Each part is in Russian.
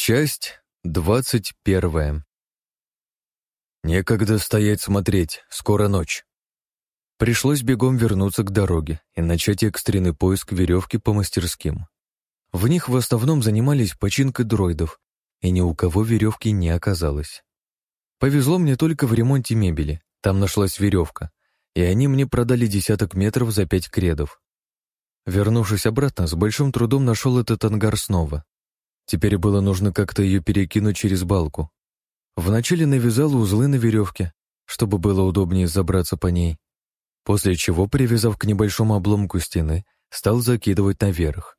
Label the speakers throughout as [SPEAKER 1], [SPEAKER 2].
[SPEAKER 1] Часть двадцать первая. Некогда стоять смотреть, скоро ночь. Пришлось бегом вернуться к дороге и начать экстренный поиск веревки по мастерским. В них в основном занимались починкой дроидов, и ни у кого веревки не оказалось. Повезло мне только в ремонте мебели, там нашлась веревка, и они мне продали десяток метров за пять кредов. Вернувшись обратно, с большим трудом нашел этот ангар снова. Теперь было нужно как-то ее перекинуть через балку. Вначале навязал узлы на веревке, чтобы было удобнее забраться по ней, после чего, привязав к небольшому обломку стены, стал закидывать наверх.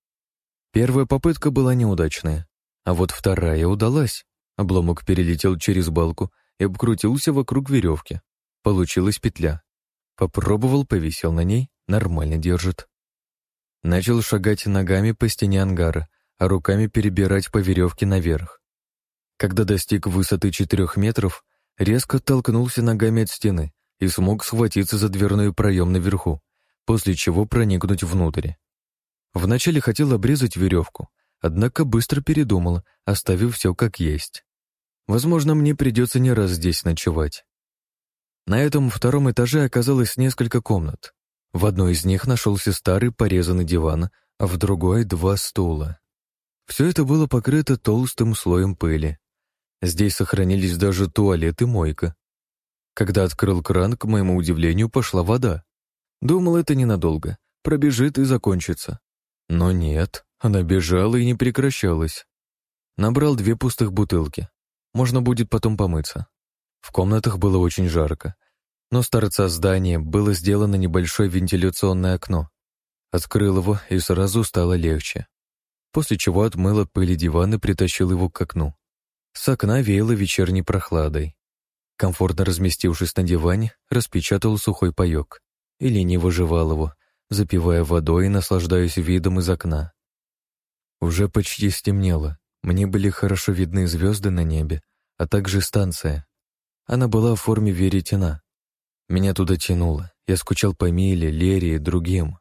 [SPEAKER 1] Первая попытка была неудачная, а вот вторая удалась. Обломок перелетел через балку и обкрутился вокруг веревки. Получилась петля. Попробовал, повисел на ней, нормально держит. Начал шагать ногами по стене ангара, а руками перебирать по веревке наверх. Когда достиг высоты четырех метров, резко толкнулся ногами от стены и смог схватиться за дверной проем наверху, после чего проникнуть внутрь. Вначале хотел обрезать веревку, однако быстро передумал, оставив все как есть. Возможно, мне придется не раз здесь ночевать. На этом втором этаже оказалось несколько комнат. В одной из них нашелся старый порезанный диван, а в другой — два стула. Все это было покрыто толстым слоем пыли. Здесь сохранились даже туалет и мойка. Когда открыл кран, к моему удивлению, пошла вода. Думал, это ненадолго, пробежит и закончится. Но нет, она бежала и не прекращалась. Набрал две пустых бутылки. Можно будет потом помыться. В комнатах было очень жарко, но с торца здания было сделано небольшое вентиляционное окно. Открыл его, и сразу стало легче. После чего отмыл от пыли диван и притащил его к окну. С окна веяло вечерней прохладой. Комфортно разместившись на диване, распечатал сухой паёк и лениво жевал его, запивая водой и наслаждаясь видом из окна. Уже почти стемнело, мне были хорошо видны звезды на небе, а также станция. Она была в форме веретена. Меня туда тянуло. Я скучал по Миле, Лере и другим.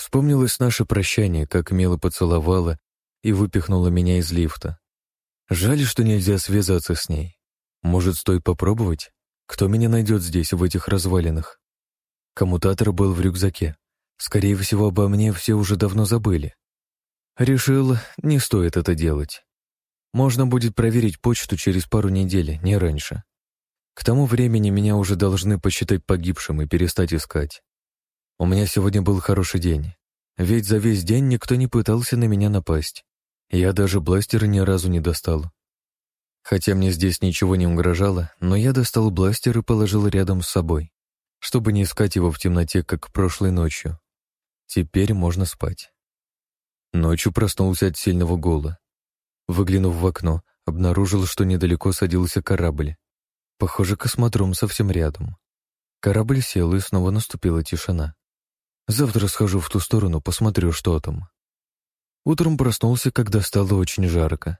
[SPEAKER 1] Вспомнилось наше прощание, как Мила поцеловала и выпихнула меня из лифта. Жаль, что нельзя связаться с ней. Может, стоит попробовать? Кто меня найдет здесь, в этих развалинах? Коммутатор был в рюкзаке. Скорее всего, обо мне все уже давно забыли. Решил, не стоит это делать. Можно будет проверить почту через пару недель, не раньше. К тому времени меня уже должны посчитать погибшим и перестать искать. У меня сегодня был хороший день, ведь за весь день никто не пытался на меня напасть. Я даже бластер ни разу не достал. Хотя мне здесь ничего не угрожало, но я достал бластер и положил рядом с собой, чтобы не искать его в темноте, как прошлой ночью. Теперь можно спать. Ночью проснулся от сильного гула. Выглянув в окно, обнаружил, что недалеко садился корабль. Похоже, космодром совсем рядом. Корабль сел, и снова наступила тишина. Завтра схожу в ту сторону, посмотрю, что там. Утром проснулся, когда стало очень жарко.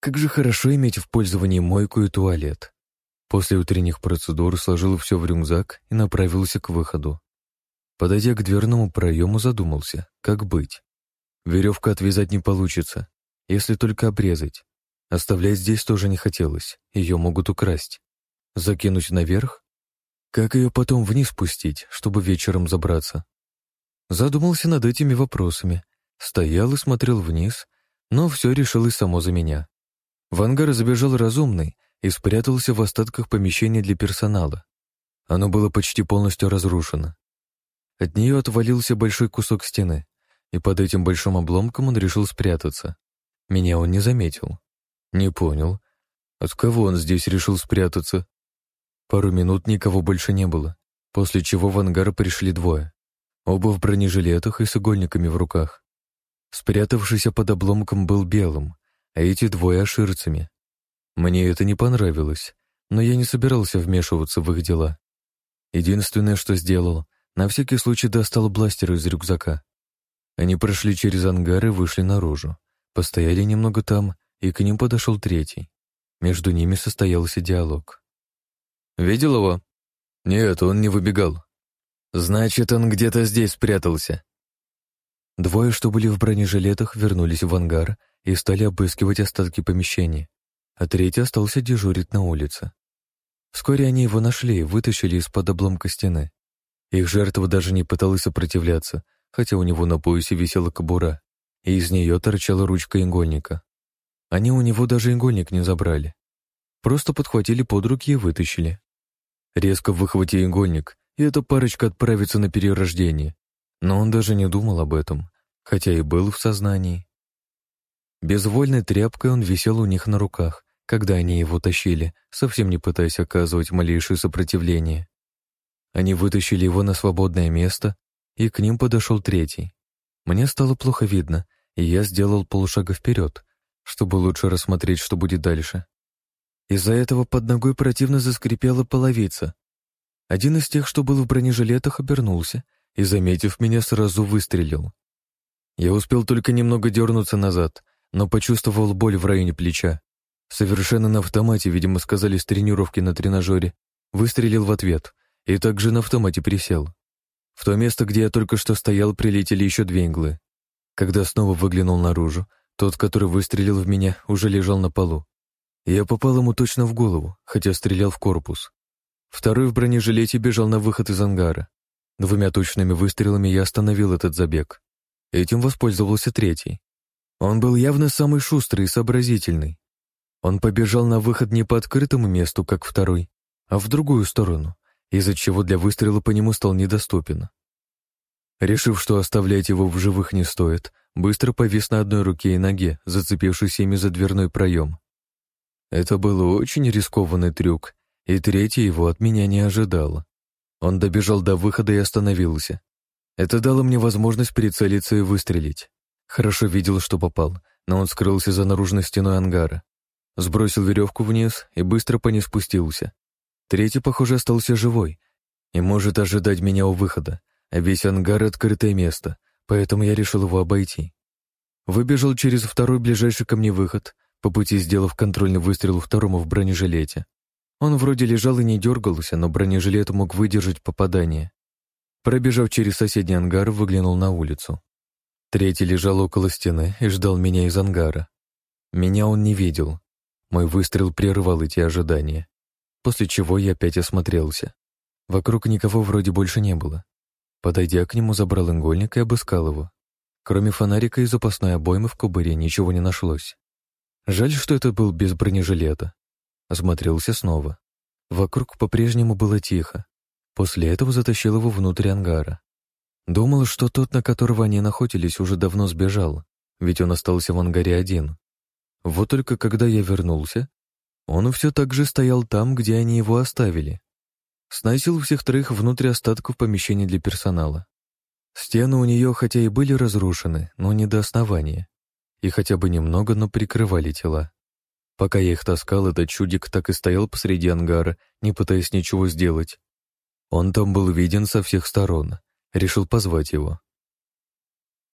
[SPEAKER 1] Как же хорошо иметь в пользовании мойку и туалет. После утренних процедур сложил все в рюкзак и направился к выходу. Подойдя к дверному проему, задумался, как быть. Веревку отвязать не получится, если только обрезать. Оставлять здесь тоже не хотелось, ее могут украсть. Закинуть наверх? Как ее потом вниз спустить, чтобы вечером забраться? Задумался над этими вопросами. Стоял и смотрел вниз, но все решилось само за меня. В ангар забежал разумный и спрятался в остатках помещения для персонала. Оно было почти полностью разрушено. От нее отвалился большой кусок стены, и под этим большим обломком он решил спрятаться. Меня он не заметил. Не понял. От кого он здесь решил спрятаться? Пару минут никого больше не было, после чего в ангар пришли двое. Оба в бронежилетах и с игольниками в руках. Спрятавшийся под обломком был белым, а эти двое — аширцами. Мне это не понравилось, но я не собирался вмешиваться в их дела. Единственное, что сделал, на всякий случай достал бластер из рюкзака. Они прошли через ангар и вышли наружу. Постояли немного там, и к ним подошел третий. Между ними состоялся диалог. Видел его? Нет, он не выбегал. Значит, он где-то здесь спрятался. Двое, что были в бронежилетах, вернулись в ангар и стали обыскивать остатки помещения, а третий остался дежурить на улице. Вскоре они его нашли и вытащили из-под обломка стены. Их жертва даже не пыталась сопротивляться, хотя у него на поясе висела кобура, и из нее торчала ручка игольника. Они у него даже игольник не забрали. Просто подхватили под руки и вытащили. Резко выхватив игольник, и эта парочка отправится на перерождение. Но он даже не думал об этом, хотя и был в сознании. Безвольной тряпкой он висел у них на руках, когда они его тащили, совсем не пытаясь оказывать малейшее сопротивление. Они вытащили его на свободное место, и к ним подошел третий. Мне стало плохо видно, и я сделал полшага вперед, чтобы лучше рассмотреть, что будет дальше. Из-за этого под ногой противно заскрипела половица. Один из тех, что был в бронежилетах, обернулся и, заметив меня, сразу выстрелил. Я успел только немного дернуться назад, но почувствовал боль в районе плеча. Совершенно на автомате, видимо, сказали с тренировки на тренажере, выстрелил в ответ и также на автомате присел. В то место, где я только что стоял, прилетели еще две иглы. Когда снова выглянул наружу, тот, который выстрелил в меня, уже лежал на полу. Я попал ему точно в голову, хотя стрелял в корпус. Второй в бронежилете бежал на выход из ангара. Двумя точными выстрелами я остановил этот забег. Этим воспользовался третий. Он был явно самый шустрый и сообразительный. Он побежал на выход не по открытому месту, как второй, а в другую сторону, из-за чего для выстрела по нему стал недоступен. Решив, что оставлять его в живых не стоит, быстро повис на одной руке и ноге, зацепившись ими за дверной проем. Это был очень рискованный трюк, и третий его от меня не ожидал. Он добежал до выхода и остановился. Это дало мне возможность прицелиться и выстрелить. Хорошо видел, что попал, но он скрылся за наружной стеной ангара. Сбросил веревку вниз и быстро по ней спустился. Третий, похоже, остался живой и может ожидать меня у выхода, а весь ангар — открытое место, поэтому я решил его обойти. Выбежал через второй ближайший ко мне выход, по пути сделав контрольный выстрел второму в бронежилете. Он вроде лежал и не дергался, но бронежилет мог выдержать попадание. Пробежав через соседний ангар, выглянул на улицу. Третий лежал около стены и ждал меня из ангара. Меня он не видел. Мой выстрел прервал эти ожидания. После чего я опять осмотрелся. Вокруг никого вроде больше не было. Подойдя к нему, забрал ингольник и обыскал его. Кроме фонарика и запасной обоймы в кубыре ничего не нашлось. Жаль, что это был без бронежилета. Осмотрелся снова. Вокруг по-прежнему было тихо. После этого затащил его внутрь ангара. Думал, что тот, на которого они находились, уже давно сбежал, ведь он остался в ангаре один. Вот только когда я вернулся, он все так же стоял там, где они его оставили. Сносил всех троих внутрь остатков помещений для персонала. Стены у нее хотя и были разрушены, но не до основания. И хотя бы немного, но прикрывали тела. Пока я их таскал, этот чудик так и стоял посреди ангара, не пытаясь ничего сделать. Он там был виден со всех сторон. Решил позвать его.